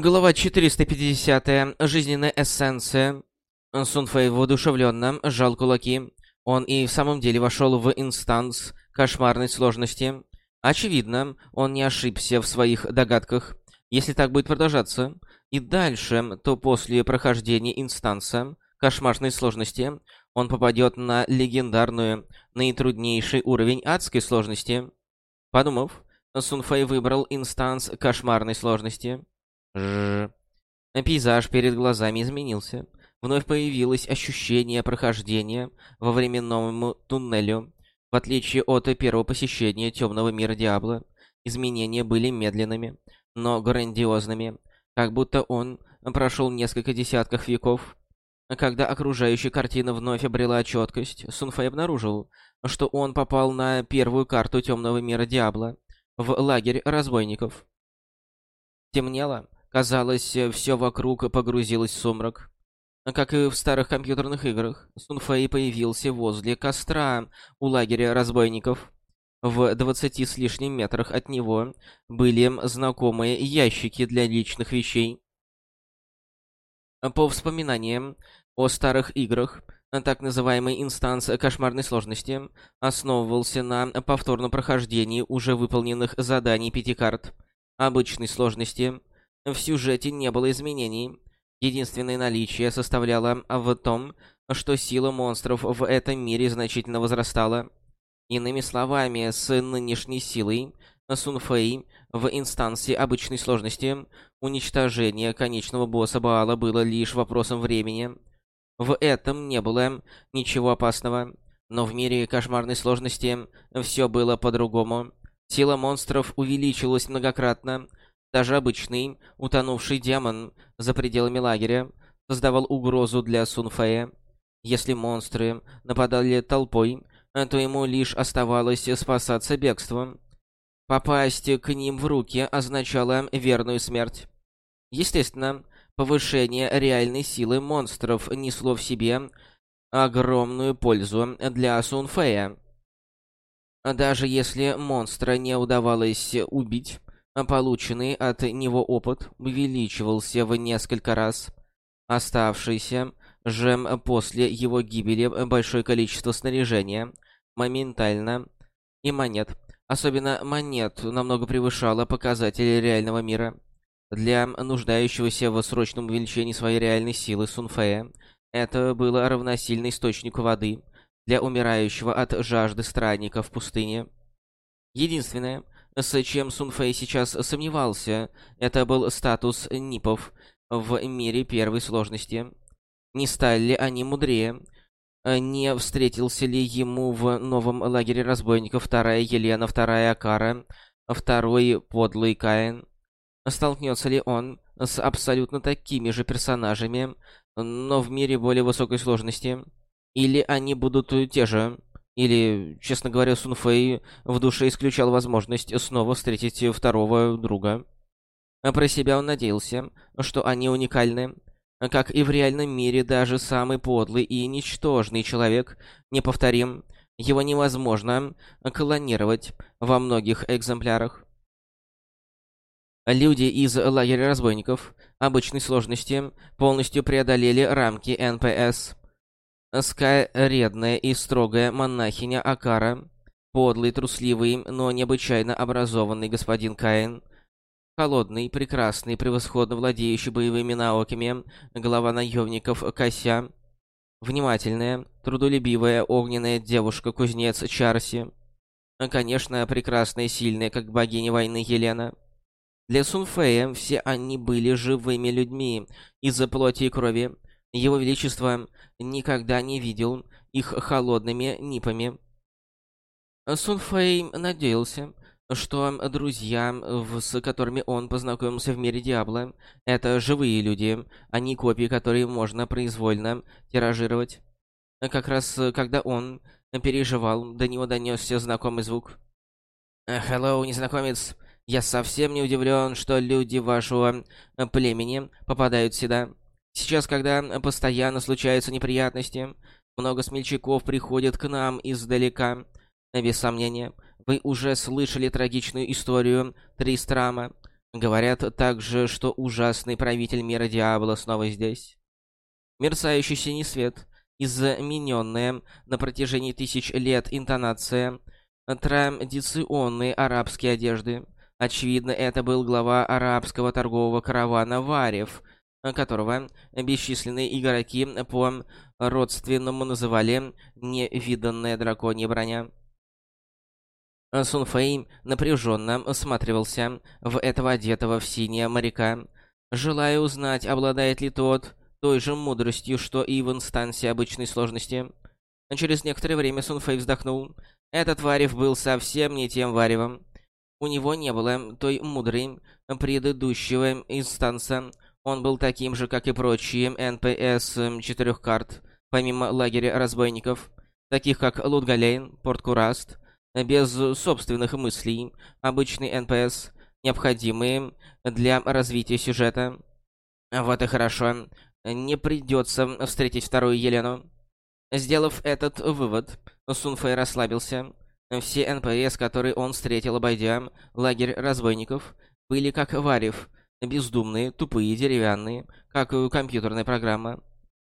Глава 450. Жизненная эссенция. Сунфэй воодушевленно сжал кулаки. Он и в самом деле вошел в инстанс кошмарной сложности. Очевидно, он не ошибся в своих догадках. Если так будет продолжаться и дальше, то после прохождения инстанса кошмарной сложности он попадет на легендарную, наитруднейший уровень адской сложности. Подумав, Сунфэй выбрал инстанс кошмарной сложности. Ж. Пейзаж перед глазами изменился. Вновь появилось ощущение прохождения во временном туннелю. В отличие от первого посещения темного мира Диабло, изменения были медленными, но грандиозными, как будто он прошел несколько десятков веков. Когда окружающая картина вновь обрела четкость, Сунфэй обнаружил, что он попал на первую карту темного мира Диабло, в лагерь разбойников. Темнело, Казалось, все вокруг погрузилось в сумрак. Как и в старых компьютерных играх, Сунфэй появился возле костра у лагеря разбойников. В двадцати с лишним метрах от него были знакомые ящики для личных вещей. По вспоминаниям о старых играх, так называемый инстанс кошмарной сложности основывался на повторном прохождении уже выполненных заданий пяти карт обычной сложности — в сюжете не было изменений. Единственное наличие составляло в том, что сила монстров в этом мире значительно возрастала. Иными словами, с нынешней силой Сунфэй в инстанции обычной сложности уничтожение конечного босса Баала было лишь вопросом времени. В этом не было ничего опасного. Но в мире кошмарной сложности все было по-другому. Сила монстров увеличилась многократно, даже обычный, утонувший демон за пределами лагеря создавал угрозу для Сунфея. Если монстры нападали толпой, то ему лишь оставалось спасаться бегством. Попасть к ним в руки означало верную смерть. Естественно, повышение реальной силы монстров несло в себе огромную пользу для Сунфея. Даже если монстра не удавалось убить, Полученный от него опыт увеличивался в несколько раз. Оставшийся же после его гибели большое количество снаряжения моментально и монет, особенно монет, намного превышало показатели реального мира. Для нуждающегося в срочном увеличении своей реальной силы Сунфея это было равносильно источнику воды для умирающего от жажды странника в пустыне. Единственное, с чем Сунфэй сейчас сомневался, это был статус НИПов в мире первой сложности. Не стали ли они мудрее? Не встретился ли ему в новом лагере разбойников вторая Елена, вторая Акара, второй подлый Каин? Столкнется ли он с абсолютно такими же персонажами, но в мире более высокой сложности? Или они будут те же? Или, честно говоря, Сунфэй в душе исключал возможность снова встретить второго друга. А про себя он надеялся, что они уникальны. Как и в реальном мире, даже самый подлый и ничтожный человек неповторим. Его невозможно клонировать во многих экземплярах. Люди из лагеря разбойников обычной сложности полностью преодолели рамки НПС. Скаредная и строгая монахиня Акара, подлый, трусливый, но необычайно образованный господин Каин, холодный, прекрасный, превосходно владеющий боевыми науками, глава наемников Кося, внимательная, трудолюбивая, огненная девушка-кузнец Чарси, конечно, прекрасная и сильная, как богиня войны Елена. Для Сунфея все они были живыми людьми из-за плоти и крови, его Величество никогда не видел их холодными нипами. Сун Фэй надеялся, что друзья, с которыми он познакомился в мире Диабло, это живые люди, а не копии, которые можно произвольно тиражировать. Как раз когда он переживал, до него донесся знакомый звук. «Хеллоу, незнакомец. Я совсем не удивлен, что люди вашего племени попадают сюда. Сейчас, когда постоянно случаются неприятности, много смельчаков приходят к нам издалека. Без сомнения, вы уже слышали трагичную историю Тристрама. Говорят также, что ужасный правитель мира Диабло снова здесь. Мерцающий синий свет, измененная на протяжении тысяч лет интонация, традиционные арабские одежды. Очевидно, это был глава арабского торгового каравана Варев, которого бесчисленные игроки по родственному называли «невиданная драконья броня». Сун Фэй напряженно осматривался в этого одетого в синее моряка, желая узнать, обладает ли тот той же мудростью, что и в инстанции обычной сложности. Через некоторое время Сун Фэй вздохнул. Этот Варев был совсем не тем Варевом. У него не было той мудрой предыдущего инстанса. Он был таким же, как и прочие НПС четырех карт, помимо лагеря разбойников, таких как Лутгалейн, Порт Кураст, без собственных мыслей, обычный НПС, необходимые для развития сюжета. Вот и хорошо. Не придется встретить вторую Елену. Сделав этот вывод, Сунфэй расслабился. Все НПС, которые он встретил, обойдя лагерь разбойников, были как варев, бездумные, тупые, деревянные, как компьютерная программа.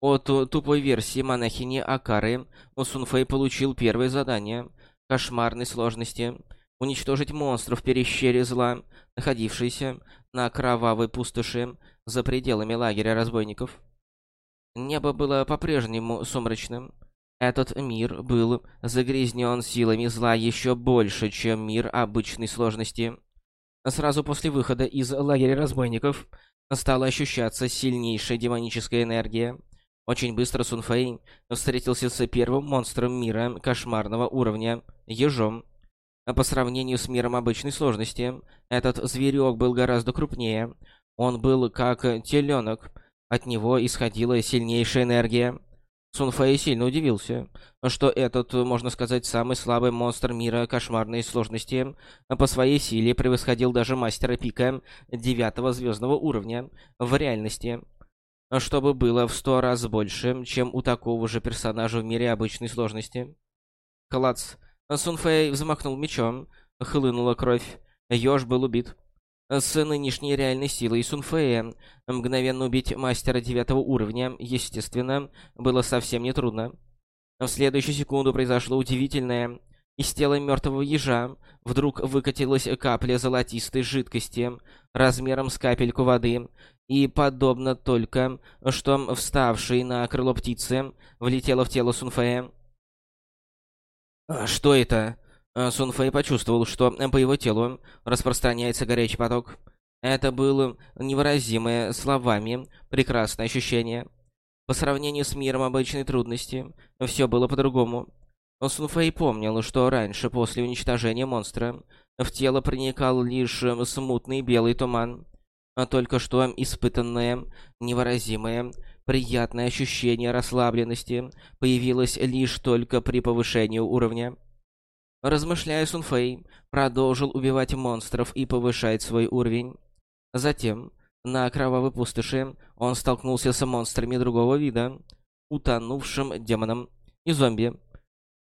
От тупой версии монахини Акары Сунфэй получил первое задание — кошмарной сложности уничтожить монстров в пещере зла, находившейся на кровавой пустоши за пределами лагеря разбойников. Небо было по-прежнему сумрачным. Этот мир был загрязнен силами зла еще больше, чем мир обычной сложности. Сразу после выхода из лагеря разбойников стала ощущаться сильнейшая демоническая энергия. Очень быстро Сунфэй встретился с первым монстром мира кошмарного уровня — ежом. А по сравнению с миром обычной сложности, этот зверек был гораздо крупнее. Он был как теленок. От него исходила сильнейшая энергия. Сунфэй сильно удивился, что этот, можно сказать, самый слабый монстр мира кошмарной сложности по своей силе превосходил даже мастера пика девятого звездного уровня в реальности чтобы было в сто раз больше, чем у такого же персонажа в мире обычной сложности. Клац. Сунфэй взмахнул мечом, хлынула кровь. Ёж был убит. С нынешней реальной силой Сунфэя мгновенно убить мастера девятого уровня, естественно, было совсем нетрудно. В следующую секунду произошло удивительное. Из тела мертвого ежа вдруг выкатилась капля золотистой жидкости размером с капельку воды и, подобно только что вставшей на крыло птицы, влетела в тело Сунфея. «А «Что это?» А, Сунфэй почувствовал, что по его телу распространяется горячий поток. Это было невыразимое словами прекрасное ощущение. По сравнению с миром обычной трудности, все было по-другому. Сунфэй помнил, что раньше, после уничтожения монстра, в тело проникал лишь смутный белый туман а только что испытанное, невыразимое, приятное ощущение расслабленности появилось лишь только при повышении уровня. Размышляя, Сунфэй продолжил убивать монстров и повышать свой уровень. Затем, на кровавой пустоши, он столкнулся с монстрами другого вида, утонувшим демоном и зомби.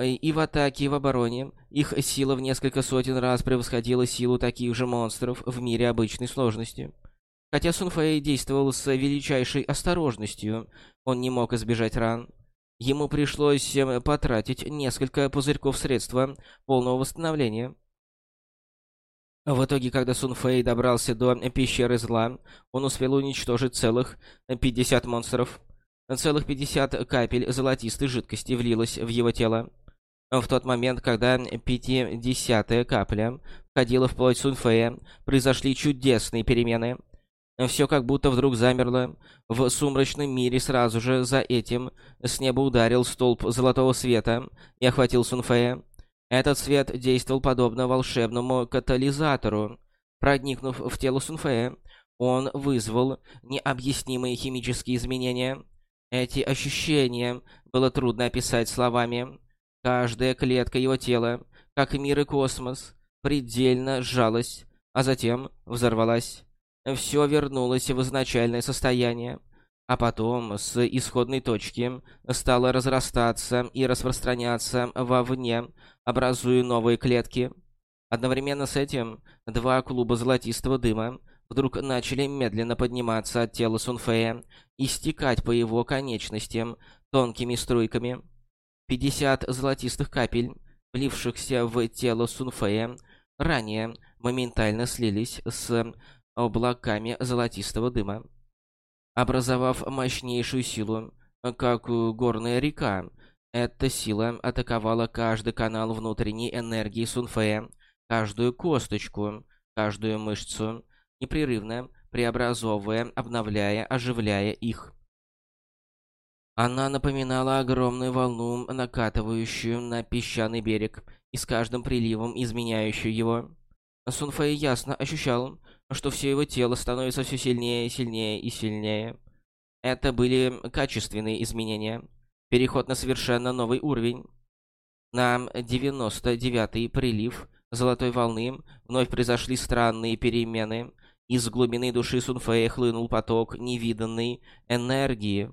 И в атаке, и в обороне их сила в несколько сотен раз превосходила силу таких же монстров в мире обычной сложности. Хотя Сунфэй действовал с величайшей осторожностью, он не мог избежать ран. Ему пришлось эм, потратить несколько пузырьков средства полного восстановления. В итоге, когда Сунфэй добрался до пещеры зла, он успел уничтожить целых 50 монстров. Целых 50 капель золотистой жидкости влилось в его тело. В тот момент, когда пятидесятая капля входила в плоть Сунфэя, произошли чудесные перемены — все как будто вдруг замерло. В сумрачном мире сразу же за этим с неба ударил столб золотого света и охватил Сунфея. Этот свет действовал подобно волшебному катализатору. Проникнув в тело Сунфея, он вызвал необъяснимые химические изменения. Эти ощущения было трудно описать словами. Каждая клетка его тела, как мир и космос, предельно сжалась, а затем взорвалась все вернулось в изначальное состояние, а потом с исходной точки стало разрастаться и распространяться вовне, образуя новые клетки. Одновременно с этим два клуба золотистого дыма вдруг начали медленно подниматься от тела Сунфея и стекать по его конечностям тонкими струйками. 50 золотистых капель, влившихся в тело Сунфея, ранее моментально слились с облаками золотистого дыма, образовав мощнейшую силу, как горная река. Эта сила атаковала каждый канал внутренней энергии Сунфея, каждую косточку, каждую мышцу, непрерывно преобразовывая, обновляя, оживляя их. Она напоминала огромную волну, накатывающую на песчаный берег, и с каждым приливом изменяющую его. Сунфэй ясно ощущал, что все его тело становится все сильнее, сильнее и сильнее. Это были качественные изменения. Переход на совершенно новый уровень. На 99-й прилив Золотой Волны вновь произошли странные перемены. Из глубины души Сунфэя хлынул поток невиданной энергии.